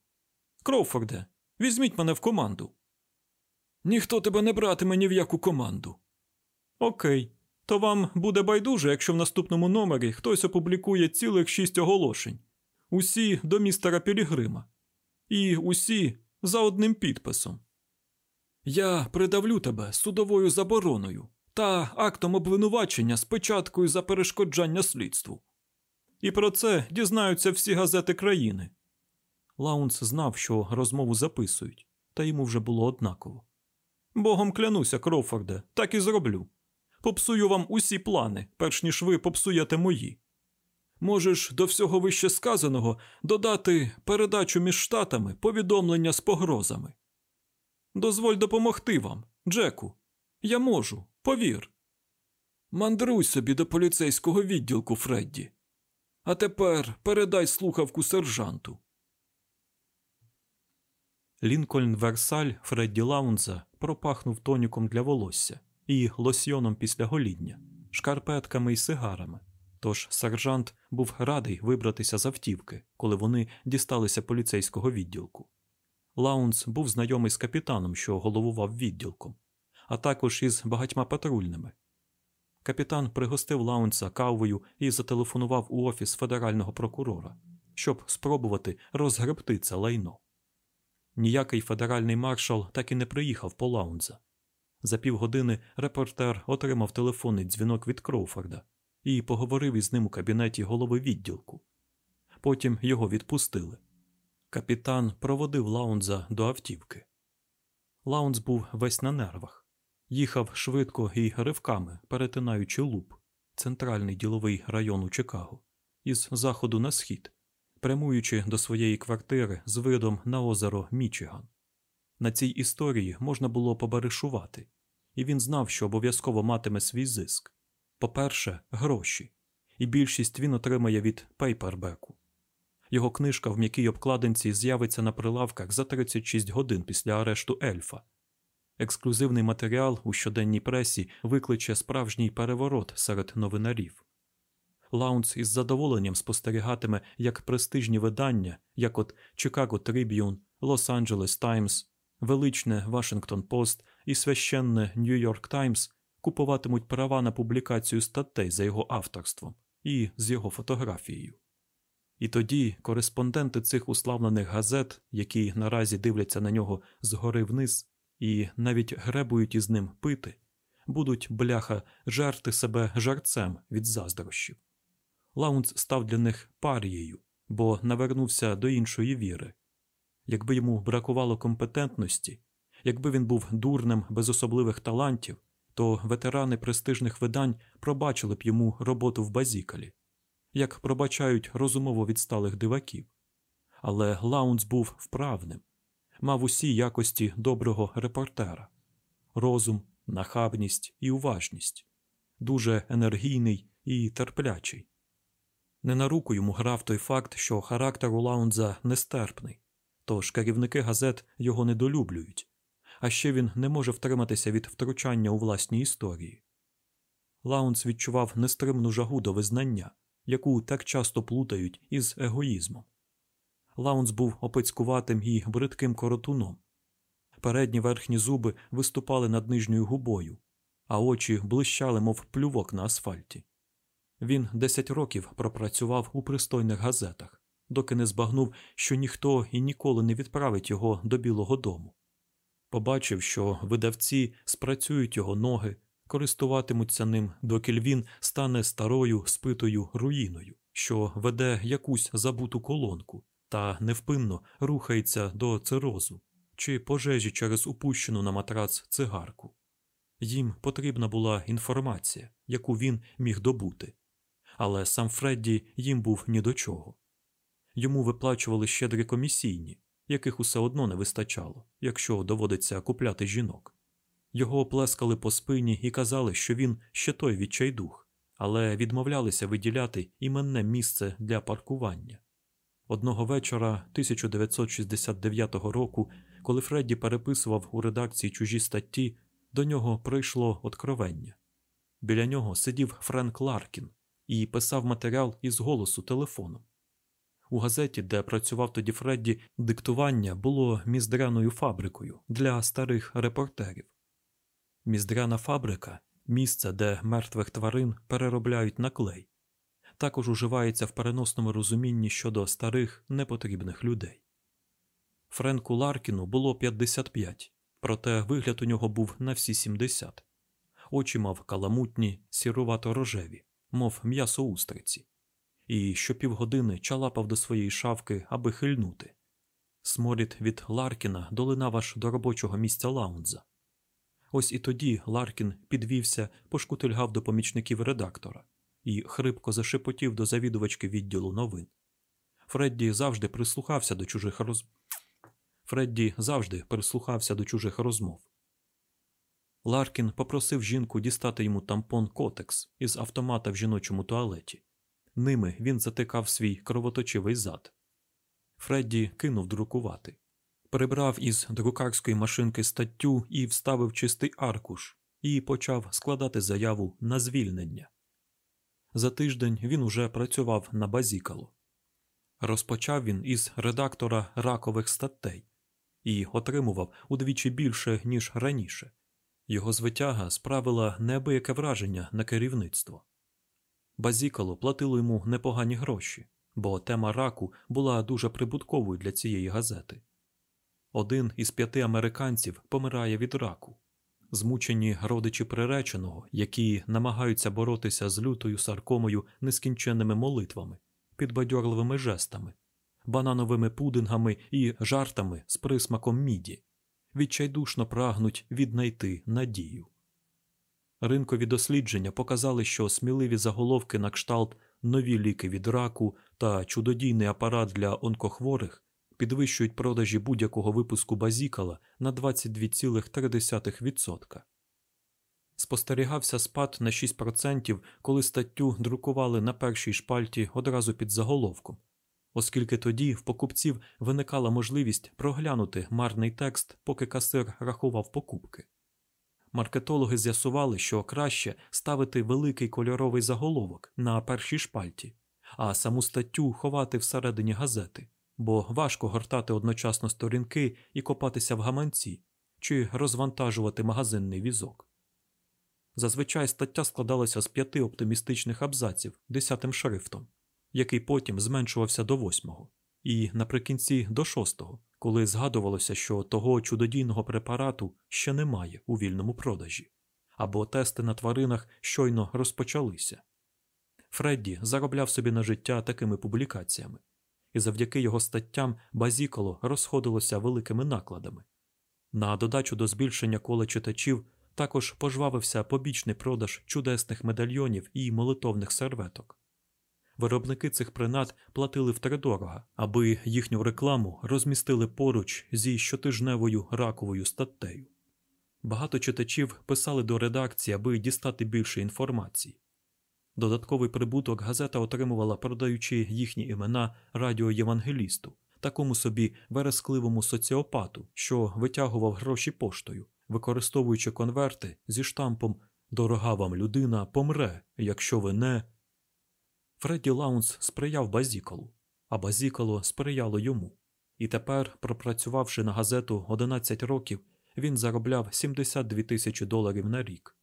[SPEAKER 2] Кроуфорде, візьміть мене в команду. Ніхто тебе не братиме ні в яку команду. Окей. То вам буде байдуже, якщо в наступному номері хтось опублікує цілих шість оголошень. Усі до містера Пілігрима. І усі за одним підписом. Я придавлю тебе судовою забороною та актом обвинувачення з печаткою за перешкоджання слідству. І про це дізнаються всі газети країни.
[SPEAKER 1] Лаунс знав, що розмову записують, та йому вже було однаково.
[SPEAKER 2] Богом клянуся, Кроуфорде, так і зроблю. Попсую вам усі плани, перш ніж ви попсуєте мої. Можеш до всього вищесказаного додати передачу між штатами повідомлення з погрозами. Дозволь допомогти вам, Джеку. Я можу, повір. Мандруй собі до поліцейського відділку, Фредді. А тепер передай слухавку сержанту.
[SPEAKER 1] Лінкольн Версаль Фредді Лаунза пропахнув тоніком для волосся і лосьйоном після гоління, шкарпетками і сигарами. Тож сержант був радий вибратися з автівки, коли вони дісталися поліцейського відділку. Лаунс був знайомий з капітаном, що головував відділком, а також із багатьма патрульними. Капітан пригостив Лаунса кавою і зателефонував у офіс федерального прокурора, щоб спробувати розгребти це лайно. Ніякий федеральний маршал так і не приїхав по Лаунза. За півгодини репортер отримав телефонний дзвінок від Кроуфорда і поговорив із ним у кабінеті голови відділку. Потім його відпустили. Капітан проводив Лаунза до автівки. Лаунз був весь на нервах. Їхав швидко і ривками, перетинаючи луп, центральний діловий район у Чикаго, із заходу на схід, прямуючи до своєї квартири з видом на озеро Мічиган. На цій історії можна було побаришувати, і він знав, що обов'язково матиме свій зиск. По-перше, гроші, і більшість він отримає від пейпербеку. Його книжка в м'якій обкладинці з'явиться на прилавках за 36 годин після арешту ельфа. Ексклюзивний матеріал у щоденній пресі викличе справжній переворот серед новинарів. Лаунс із задоволенням спостерігатиме, як престижні видання, як от Tribune, Los Angeles Times, величне Washington Post і священне York Times купуватимуть права на публікацію статей за його авторством і з його фотографією. І тоді кореспонденти цих уславлених газет, які наразі дивляться на нього згори вниз і навіть гребують із ним пити, будуть, бляха, жерти себе жарцем від заздрощів. Лаунц став для них парією, бо навернувся до іншої віри. Якби йому бракувало компетентності, якби він був дурним без особливих талантів, то ветерани престижних видань пробачили б йому роботу в базікалі, як пробачають розумово відсталих диваків. Але Лаунц був вправним, мав усі якості доброго репортера розум, нахабність і уважність, дуже енергійний і терплячий. Не на руку йому грав той факт, що характер у Лаунза нестерпний, тож керівники газет його недолюблюють, а ще він не може втриматися від втручання у власні історії. Лаунс відчував нестримну жагу до визнання, яку так часто плутають із егоїзмом. Лаунс був опецькуватим і бридким коротуном. Передні верхні зуби виступали над нижньою губою, а очі блищали, мов плювок на асфальті. Він десять років пропрацював у пристойних газетах, доки не збагнув, що ніхто і ніколи не відправить його до Білого дому. Побачив, що видавці спрацюють його ноги, користуватимуться ним, доки він стане старою спитою руїною, що веде якусь забуту колонку та невпинно рухається до цирозу чи пожежі через упущену на матрац цигарку. Їм потрібна була інформація, яку він міг добути, але сам Фредді їм був ні до чого. Йому виплачували щедрі комісійні, яких усе одно не вистачало, якщо доводиться купляти жінок. Його оплескали по спині і казали, що він ще той відчайдух, але відмовлялися виділяти іменне місце для паркування. Одного вечора 1969 року, коли Фредді переписував у редакції чужі статті, до нього прийшло откровення. Біля нього сидів Френк Ларкін і писав матеріал із голосу телефоном. У газеті, де працював тоді Фредді, диктування було міздряною фабрикою для старих репортерів. Міздряна фабрика місце, де мертвих тварин переробляють на клей, також уживається в переносному розумінні щодо старих непотрібних людей. Френку Ларкіну було 55, проте вигляд у нього був на всі 70. Очі мав каламутні, сірувато рожеві, мов м'ясо устриці, і щопівгодини чалапав до своєї шавки, аби хильнути. Сморід від Ларкіна долинав аж до робочого місця лаунза. Ось і тоді Ларкін підвівся, пошкутильгав до помічників редактора і хрипко зашепотів до завідувачки відділу новин. Фредді завжди прислухався до чужих роз... Фредді завжди прислухався до чужих розмов. Ларкін попросив жінку дістати йому тампон Котекс із автомата в жіночому туалеті. Ними він затикав свій кровоточивий зад. Фредді кинув друкувати, прибрав із друкарської машинки статтю і вставив чистий аркуш, і почав складати заяву на звільнення. За тиждень він уже працював на базікало. Розпочав він із редактора ракових статей і отримував удвічі більше, ніж раніше. Його звитяга справила неабияке враження на керівництво. Базікало платило йому непогані гроші, бо тема раку була дуже прибутковою для цієї газети. Один із п'яти американців помирає від раку, змучені родичі приреченого, які намагаються боротися з лютою саркомою нескінченними молитвами, підбадьорливими жестами, банановими пудингами і жартами з присмаком міді, відчайдушно прагнуть віднайти надію. Ринкові дослідження показали, що сміливі заголовки на кшталт нові ліки від раку та чудодійний апарат для онкохворих підвищують продажі будь-якого випуску базікала на 22,3%. Спостерігався спад на 6%, коли статтю друкували на першій шпальті одразу під заголовком, оскільки тоді в покупців виникала можливість проглянути марний текст, поки касир рахував покупки. Маркетологи з'ясували, що краще ставити великий кольоровий заголовок на першій шпальті, а саму статтю ховати всередині газети, бо важко гортати одночасно сторінки і копатися в гаманці чи розвантажувати магазинний візок. Зазвичай стаття складалася з п'яти оптимістичних абзаців десятим шрифтом, який потім зменшувався до восьмого, і наприкінці до шостого, коли згадувалося, що того чудодійного препарату ще немає у вільному продажі, або тести на тваринах щойно розпочалися. Фредді заробляв собі на життя такими публікаціями, і завдяки його статтям базікало розходилося великими накладами. На додачу до збільшення кола читачів також пожвавився побічний продаж чудесних медальйонів і молитовних серветок. Виробники цих принад платили втридорога, аби їхню рекламу розмістили поруч зі щотижневою раковою статтею. Багато читачів писали до редакції, аби дістати більше інформації. Додатковий прибуток газета отримувала, продаючи їхні імена радіоєвангелісту, такому собі верескливому соціопату, що витягував гроші поштою, використовуючи конверти зі штампом Дорога вам людина помре, якщо ви не. Фредді Лаунс сприяв базікалу, а базікало сприяло йому. І тепер, пропрацювавши на газету 11 років, він заробляв 72 тисячі доларів на рік,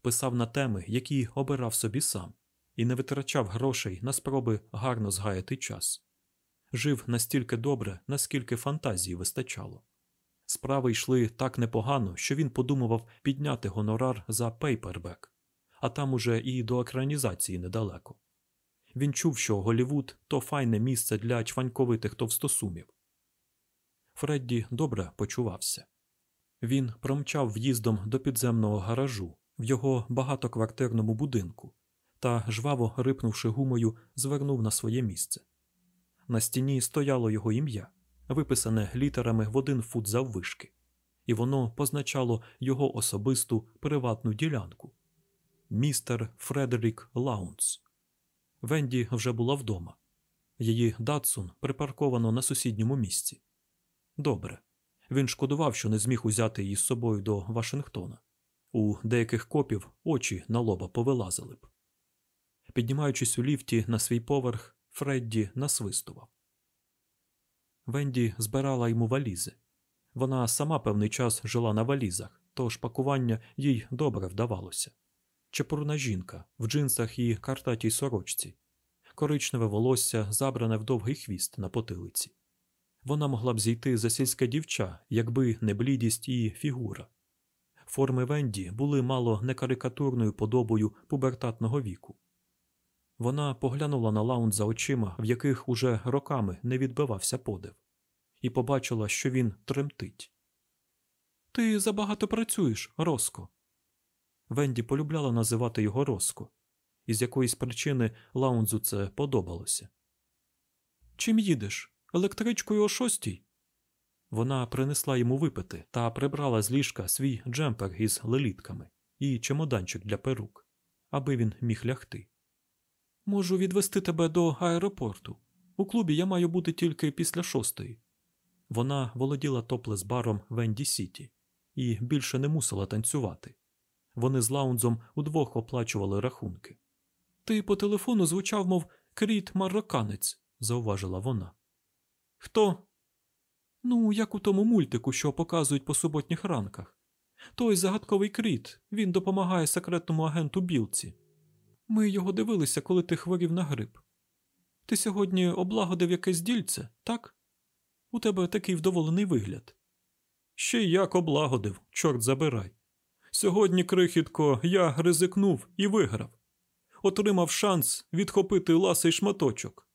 [SPEAKER 1] писав на теми, які обирав собі сам, і не витрачав грошей на спроби гарно згаяти час. Жив настільки добре, наскільки фантазії вистачало. Справи йшли так непогано, що він подумував підняти гонорар за пейпербек, а там уже і до екранізації недалеко. Він чув, що Голівуд то файне місце для чваньковитих товстосумів. Фредді добре почувався. Він промчав в'їздом до підземного гаражу в його багатоквартирному будинку та, жваво рипнувши гумою, звернув на своє місце. На стіні стояло його ім'я, виписане літерами в один фут заввишки, і воно позначало його особисту приватну ділянку містер Фредерік Лаунс. Венді вже була вдома. Її Датсун припарковано на сусідньому місці. Добре. Він шкодував, що не зміг узяти її з собою до Вашингтона. У деяких копів очі на лоба повилазили б. Піднімаючись у ліфті на свій поверх, Фредді насвистував. Венді збирала йому валізи. Вона сама певний час жила на валізах, тож пакування їй добре вдавалося. Чепурна жінка в джинсах і картатій сорочці, коричневе волосся, забране в довгий хвіст на потилиці. Вона могла б зійти за сільське дівча, якби не блідість і фігура. Форми Венді були мало не карикатурною подобою пубертатного віку. Вона поглянула на Лаунза очима, в яких уже роками не відбивався подив, і побачила, що він тремтить. Ти забагато працюєш, Роско. Венді полюбляла називати його Роско, і з якоїсь причини Лаунзу це подобалося. Чим їдеш? Електричкою о шостій? Вона принесла йому випити та прибрала з ліжка свій джемпер із лелітками і чемоданчик для перук, аби він міг лягти. Можу відвести тебе до аеропорту. У клубі я маю бути тільки після шостої. Вона володіла топлес баром Венді Сіті і більше не мусила танцювати. Вони з лаунзом удвох оплачували рахунки. Ти по телефону звучав, мов кріт марокканець, зауважила вона.
[SPEAKER 2] Хто?
[SPEAKER 1] Ну, як у тому мультику, що показують по суботніх ранках. Той загадковий кріт, він допомагає секретному агенту Білці. Ми його дивилися, коли ти хворів на грип. Ти сьогодні облагодив якесь дільце, так? У тебе такий вдоволений вигляд.
[SPEAKER 2] Ще як облагодив, чорт забирай. Сьогодні, крихітко, я ризикнув і виграв. Отримав шанс відхопити ласий шматочок.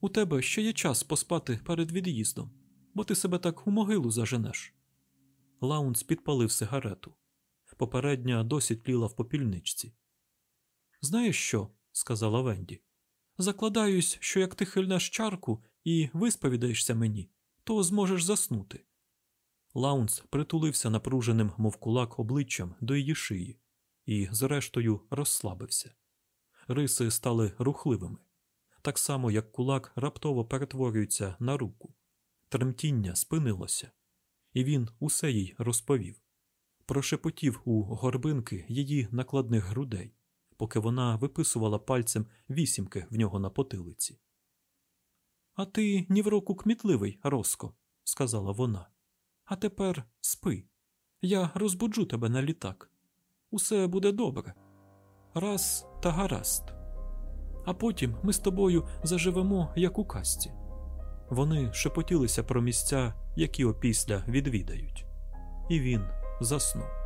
[SPEAKER 1] У тебе ще є час поспати перед від'їздом, бо ти себе так у могилу заженеш. Лаунс підпалив сигарету. Попередня досі тліла в попільничці. Знаєш що? сказала Венді. Закладаюсь, що як ти хильнеш чарку і висповідаєшся мені, то зможеш заснути. Лаунс притулився напруженим, мов кулак, обличчям до її шиї і, зрештою, розслабився. Риси стали рухливими, так само, як кулак раптово перетворюється на руку. Тремтіння спинилося, і він усе їй розповів. Прошепотів у горбинки її накладних грудей, поки вона виписувала пальцем вісімки в нього на потилиці. А ти ні в року кмітливий, Роско, сказала вона. А тепер спи. Я розбуджу тебе на літак. Усе буде добре. Раз та гаразд. А потім ми з тобою заживемо, як у касті. Вони шепотілися про місця, які опісля відвідають, і він заснув.